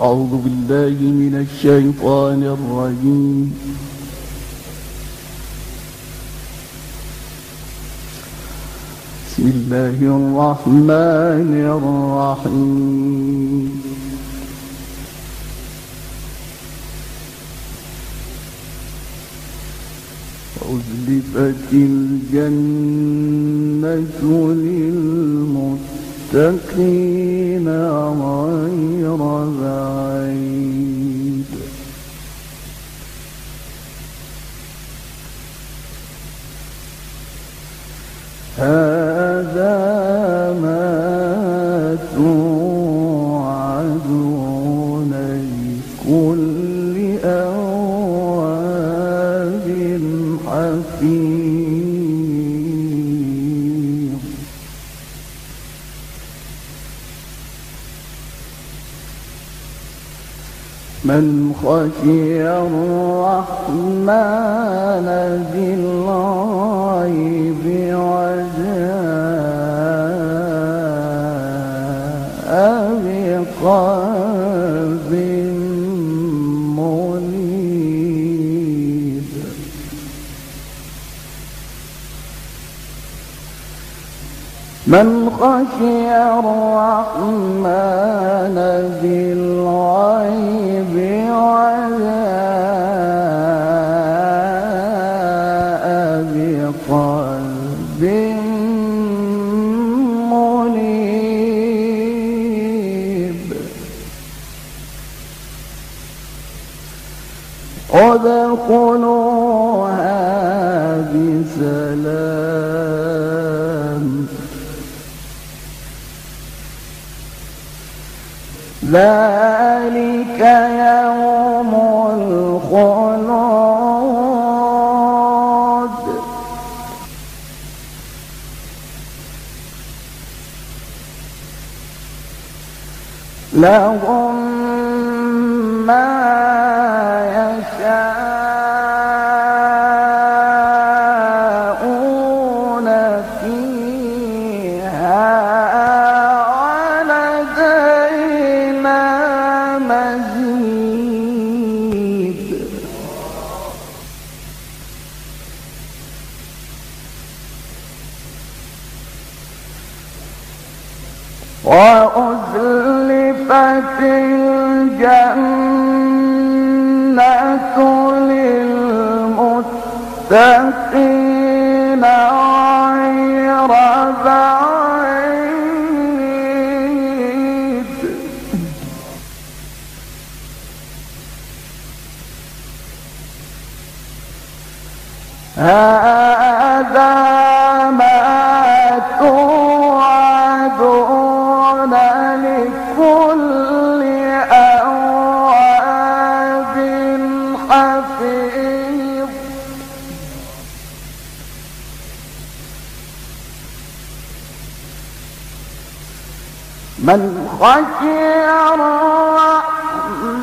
أعوذ بالله من الشيطان الرجيم. بسم الله الرحمن الرحيم. وأزلفت الجنة للمتقين. غير بعيد. هذا ما توعدون لكل أواب حفيظ. من خشي الرحمن بالغيب وجاء بقلب منيب. من خشي الرحمن بالغيب ادخلوها بسلام. ذلك يوم الخلود. لهم مزيد وأزلفت الجنة للمتقين. من خشي الرحمن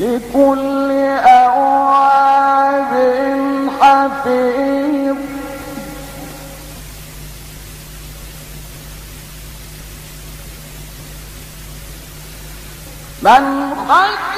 لكل أواب حفيظ. من خشي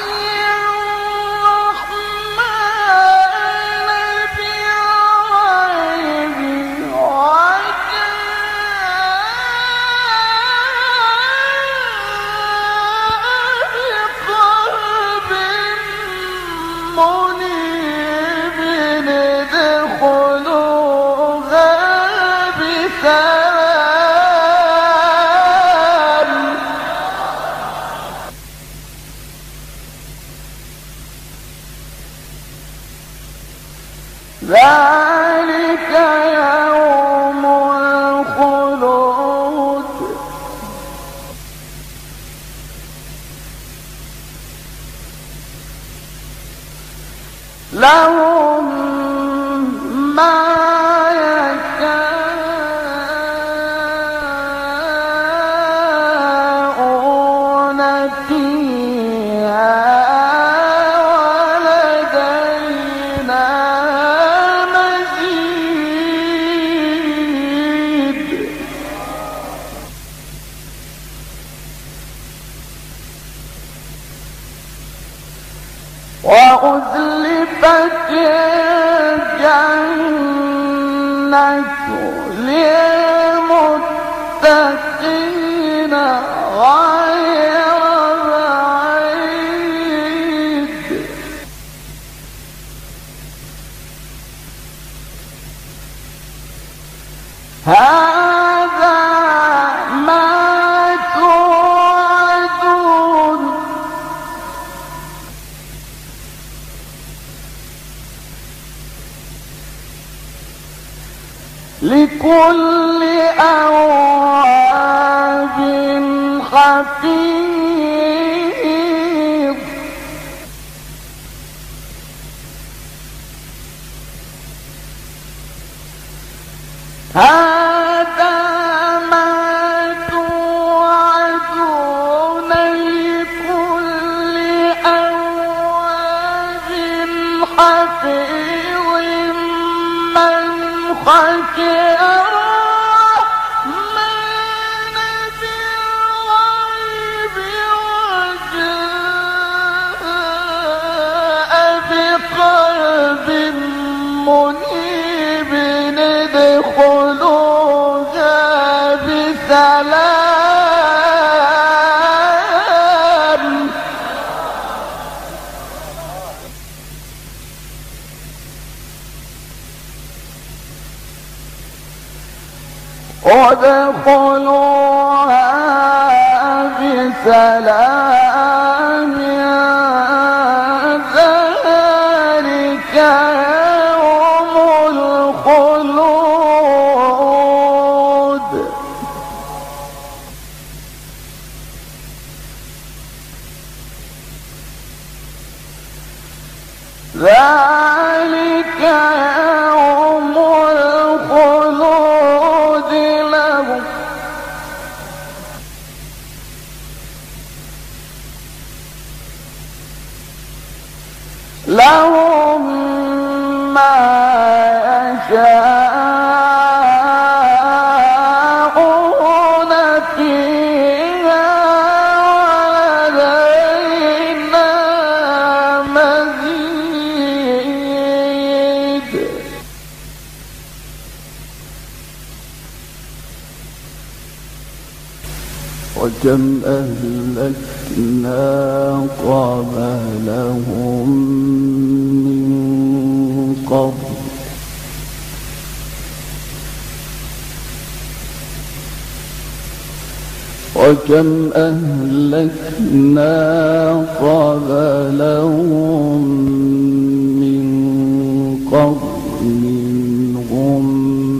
ذلك لكل أواب حفيظ هذا ادخلوها بسلام وكم أهلكنا قبلهم من قبل. وكم أهلكنا قبلهم من قرن هم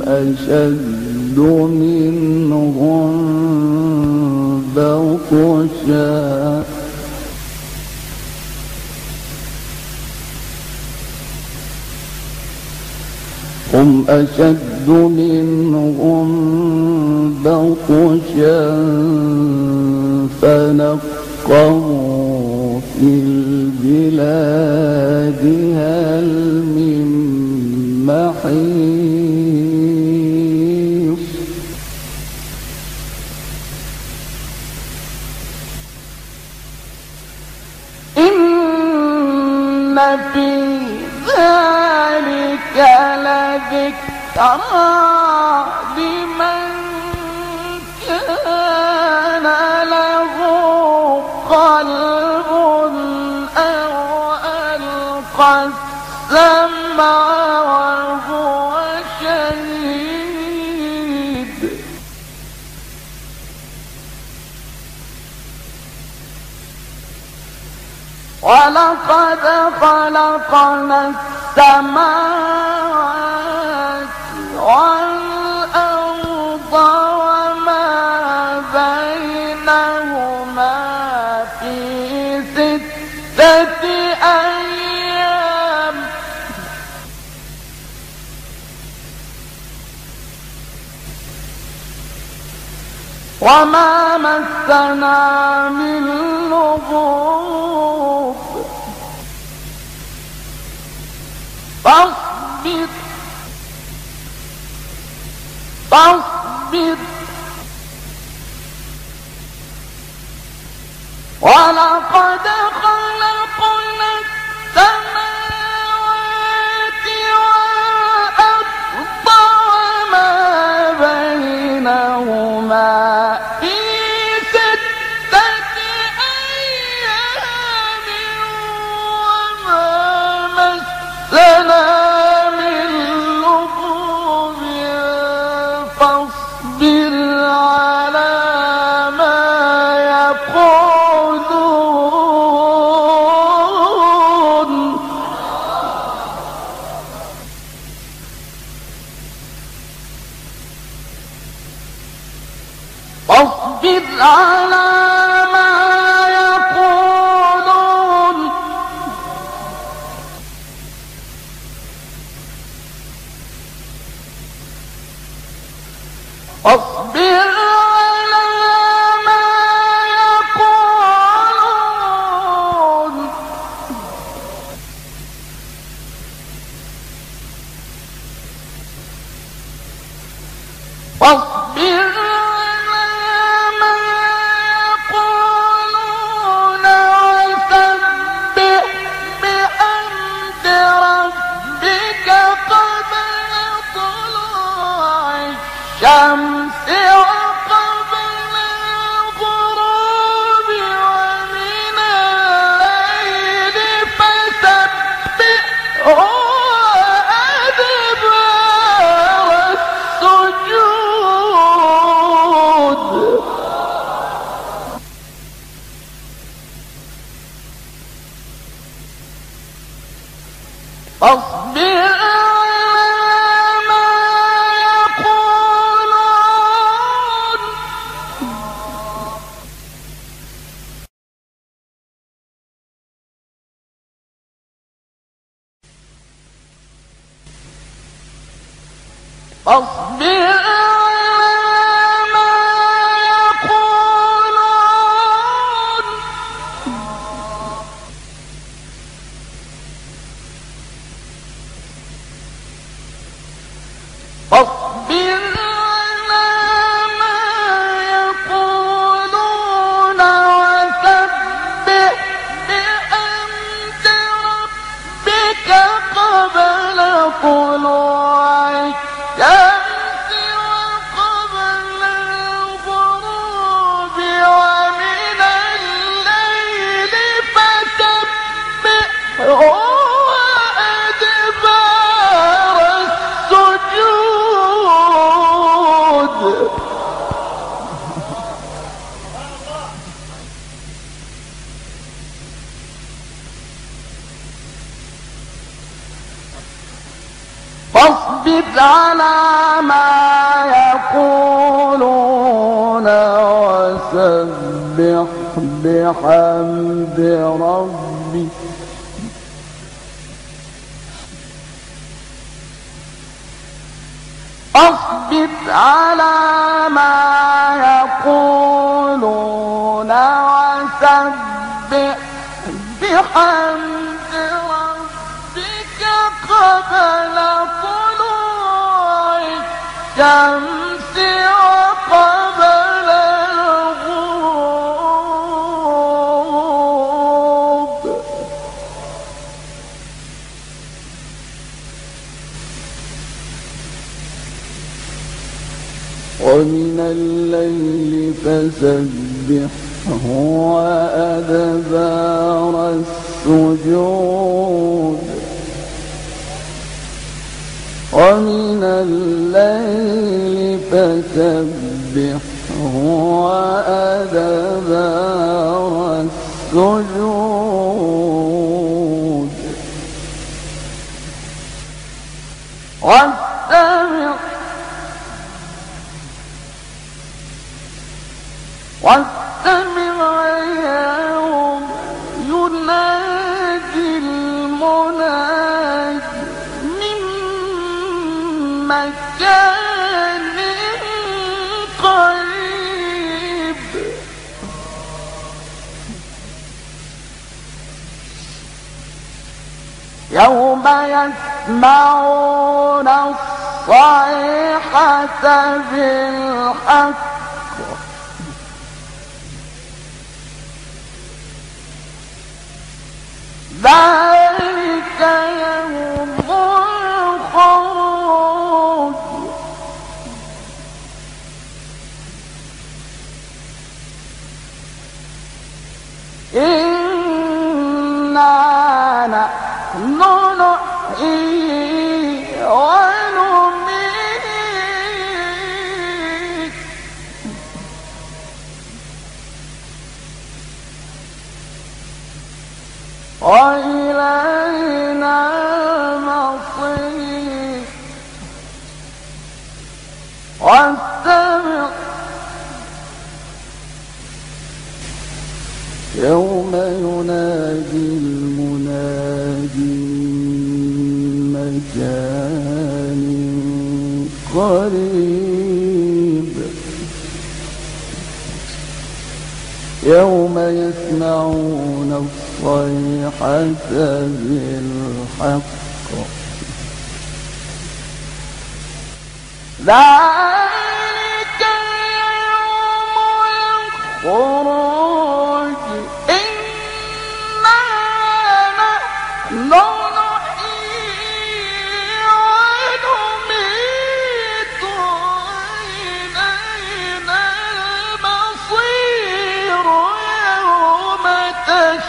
أشد منهم بطشا هم أشد منهم بطشا فنقروا في البلاد هل لذكرى لمن كان له قلب أو ألقى السمع وهو شهيد. ولقد خلقنا السماوات وما بينهما في ستة أيام. وما مسنا من لغوب فاصبر فاصبر. ولقد خلقنا فاصبر فاصبر قبل على ما يقولون وسبح بحمد ربك أصبر على ما يقولون وسبح بحمد ومن الليل فسبحه وأدبار السجود. ومن الليل فسبحه وأدبار السجود. واستمع. مكان قريب. يوم يسمعون الصيحة بالحق. ذلك يوم ينادي المنادي من مكان قريب. يوم يسمعون الصيحة بالحق. ذلك يوم الخروج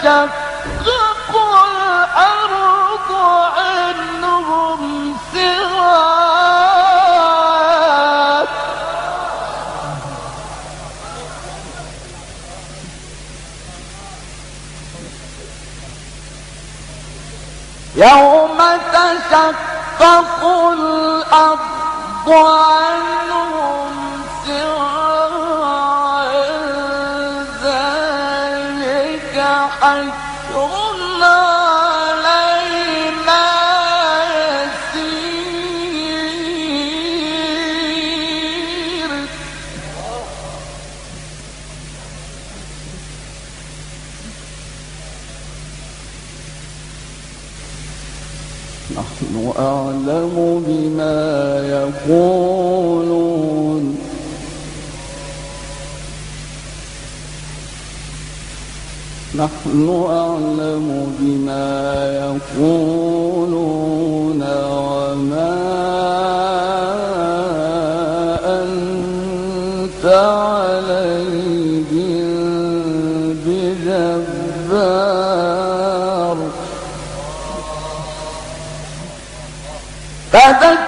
تشقق الأرض عنهم سراب يوم تشقق الأرض عنهم أعلم بما يقولون. نحن أعلم بما يقولون. فذكر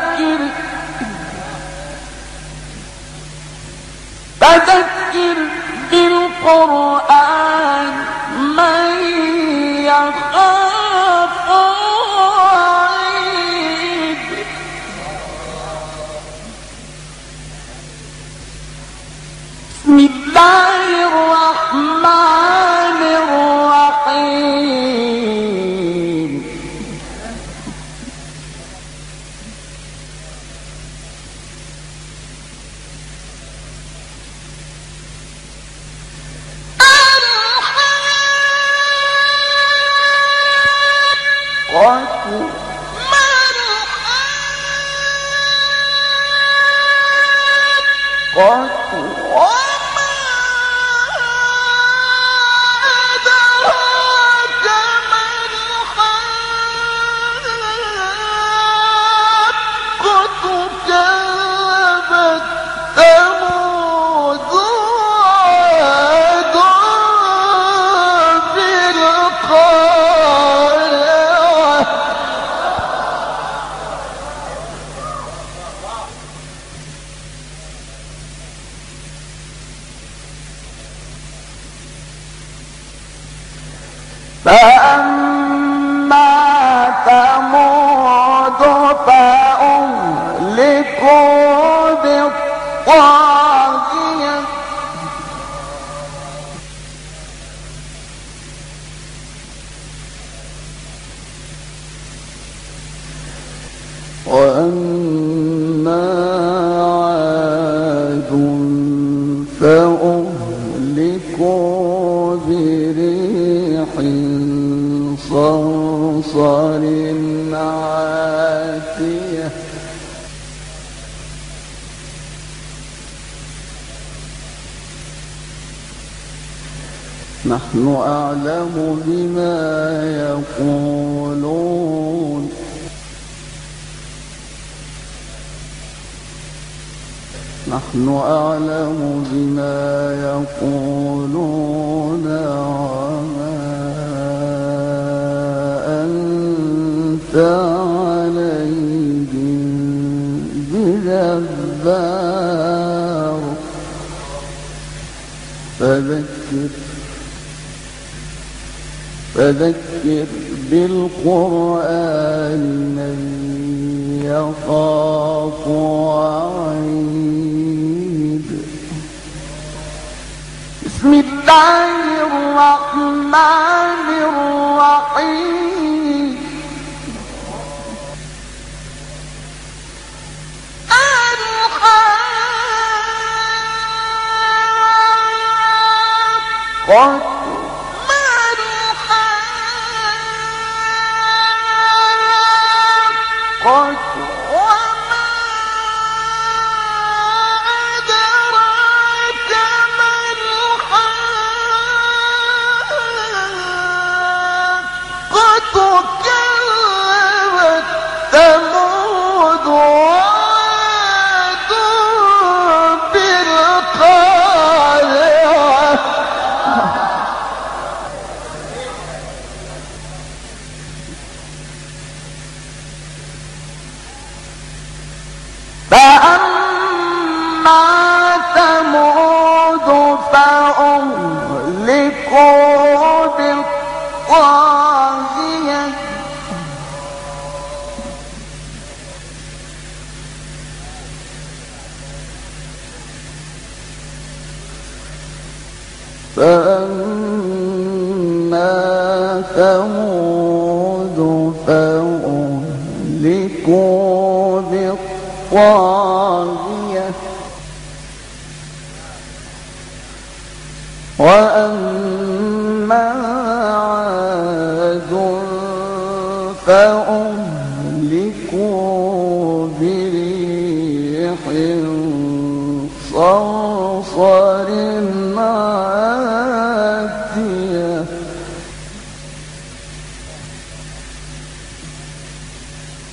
فأما تموت فأما نحن أعلم بما يقولون. نحن أعلم بما يقولون وما أنت عليهم بجبار. فذكر فذكر بالقرآن من يخاف وعيد. بسم الله الرحمن الرحيم. الحق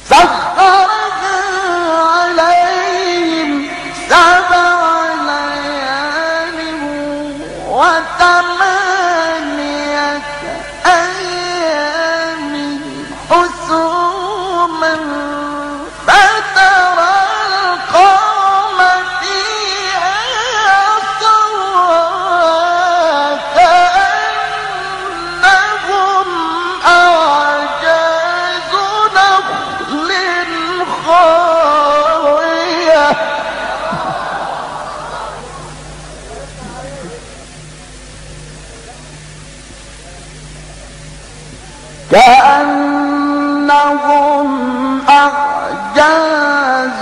走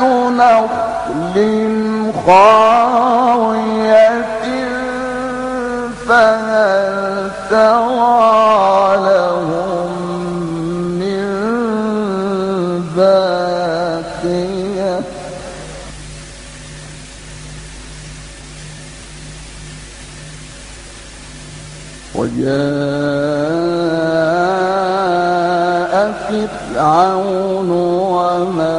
نخل خاوية فهل ترى لهم من باقية وجاء فرعون وما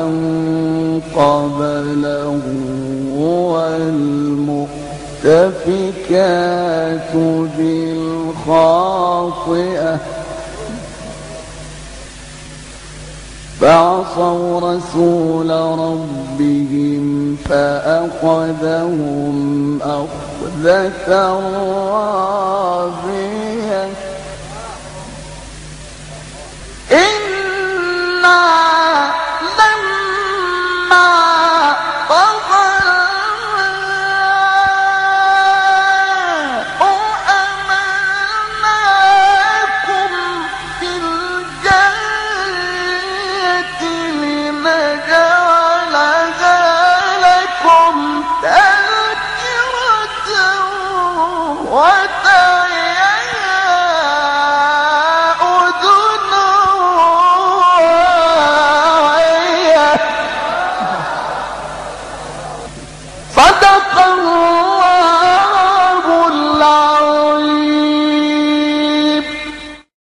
قبله والمؤتفكات بالخاطئة فعصوا رسول ربهم فأخذهم أخذة رابية. إنا